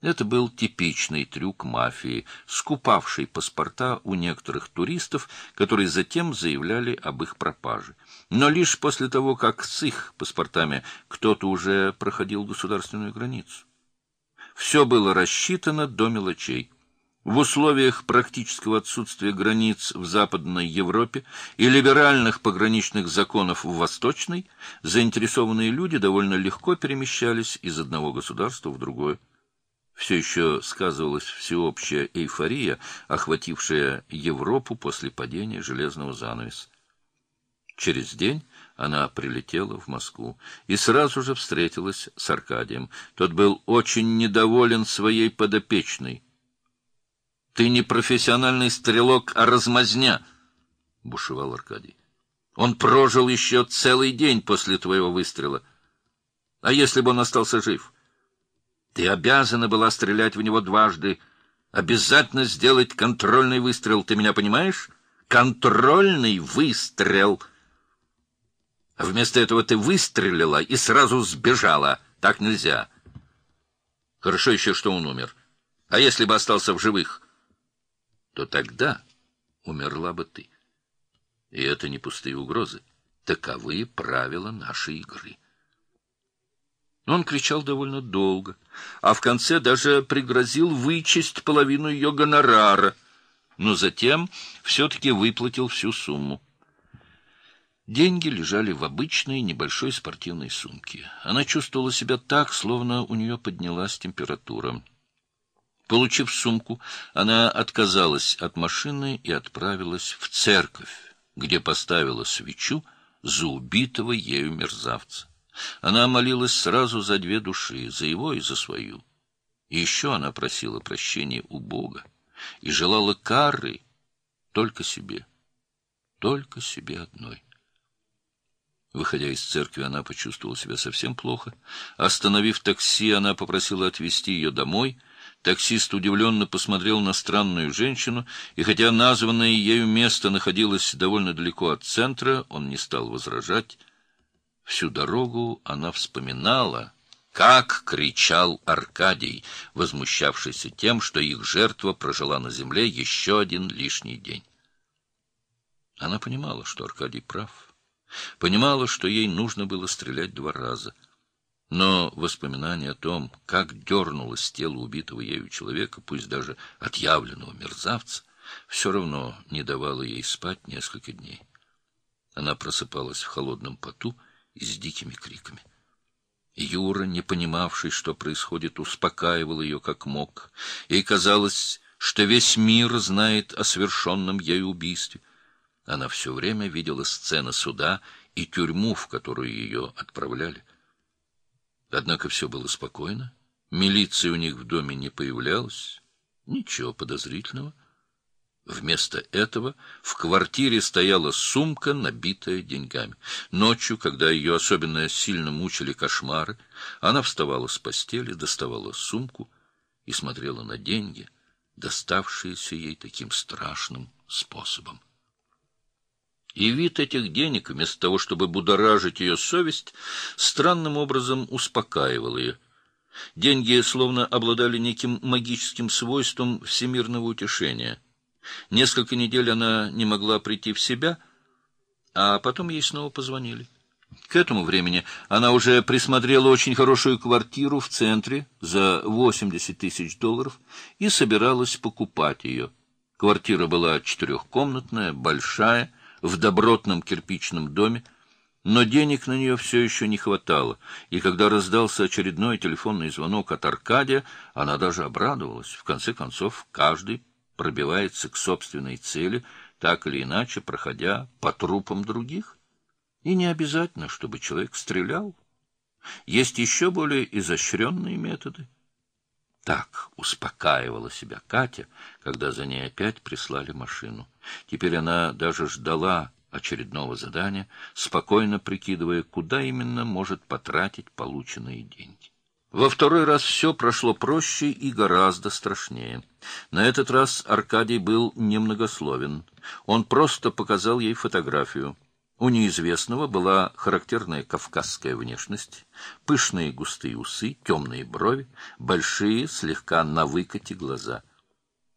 Это был типичный трюк мафии, скупавший паспорта у некоторых туристов, которые затем заявляли об их пропаже. Но лишь после того, как с их паспортами кто-то уже проходил государственную границу. Все было рассчитано до мелочей. В условиях практического отсутствия границ в Западной Европе и либеральных пограничных законов в Восточной, заинтересованные люди довольно легко перемещались из одного государства в другое. Все еще сказывалась всеобщая эйфория, охватившая Европу после падения железного занавеса. Через день она прилетела в Москву и сразу же встретилась с Аркадием. Тот был очень недоволен своей подопечной. — Ты не профессиональный стрелок, а размазня! — бушевал Аркадий. — Он прожил еще целый день после твоего выстрела. А если бы он остался жив? — ты обязана была стрелять в него дважды. Обязательно сделать контрольный выстрел. Ты меня понимаешь? Контрольный выстрел. Вместо этого ты выстрелила и сразу сбежала. Так нельзя. Хорошо еще, что он умер. А если бы остался в живых, то тогда умерла бы ты. И это не пустые угрозы. Таковы правила нашей игры. Он кричал довольно долго, а в конце даже пригрозил вычесть половину ее гонорара, но затем все-таки выплатил всю сумму. Деньги лежали в обычной небольшой спортивной сумке. Она чувствовала себя так, словно у нее поднялась температура. Получив сумку, она отказалась от машины и отправилась в церковь, где поставила свечу за убитого ею мерзавца. Она молилась сразу за две души, за его и за свою. И еще она просила прощения у Бога и желала кары только себе, только себе одной. Выходя из церкви, она почувствовала себя совсем плохо. Остановив такси, она попросила отвезти ее домой. Таксист удивленно посмотрел на странную женщину, и хотя названное ею место находилось довольно далеко от центра, он не стал возражать. Всю дорогу она вспоминала, как кричал Аркадий, возмущавшийся тем, что их жертва прожила на земле еще один лишний день. Она понимала, что Аркадий прав. Понимала, что ей нужно было стрелять два раза. Но воспоминание о том, как дернулось тело убитого ею человека, пусть даже отъявленного мерзавца, все равно не давало ей спать несколько дней. Она просыпалась в холодном поту, и с дикими криками. Юра, не понимавший, что происходит, успокаивал ее как мог. Ей казалось, что весь мир знает о совершенном ей убийстве. Она все время видела сцены суда и тюрьму, в которую ее отправляли. Однако все было спокойно. Милиция у них в доме не появлялась. Ничего подозрительного. Вместо этого в квартире стояла сумка, набитая деньгами. Ночью, когда ее особенно сильно мучили кошмары, она вставала с постели, доставала сумку и смотрела на деньги, доставшиеся ей таким страшным способом. И вид этих денег, вместо того, чтобы будоражить ее совесть, странным образом успокаивал ее. Деньги словно обладали неким магическим свойством всемирного утешения — Несколько недель она не могла прийти в себя, а потом ей снова позвонили. К этому времени она уже присмотрела очень хорошую квартиру в центре за 80 тысяч долларов и собиралась покупать ее. Квартира была четырехкомнатная, большая, в добротном кирпичном доме, но денег на нее все еще не хватало, и когда раздался очередной телефонный звонок от Аркадия, она даже обрадовалась. В конце концов, каждый пробивается к собственной цели, так или иначе проходя по трупам других. И не обязательно, чтобы человек стрелял. Есть еще более изощренные методы. Так успокаивала себя Катя, когда за ней опять прислали машину. Теперь она даже ждала очередного задания, спокойно прикидывая, куда именно может потратить полученные деньги. Во второй раз все прошло проще и гораздо страшнее. На этот раз Аркадий был немногословен. Он просто показал ей фотографию. У неизвестного была характерная кавказская внешность, пышные густые усы, темные брови, большие, слегка на выкате глаза.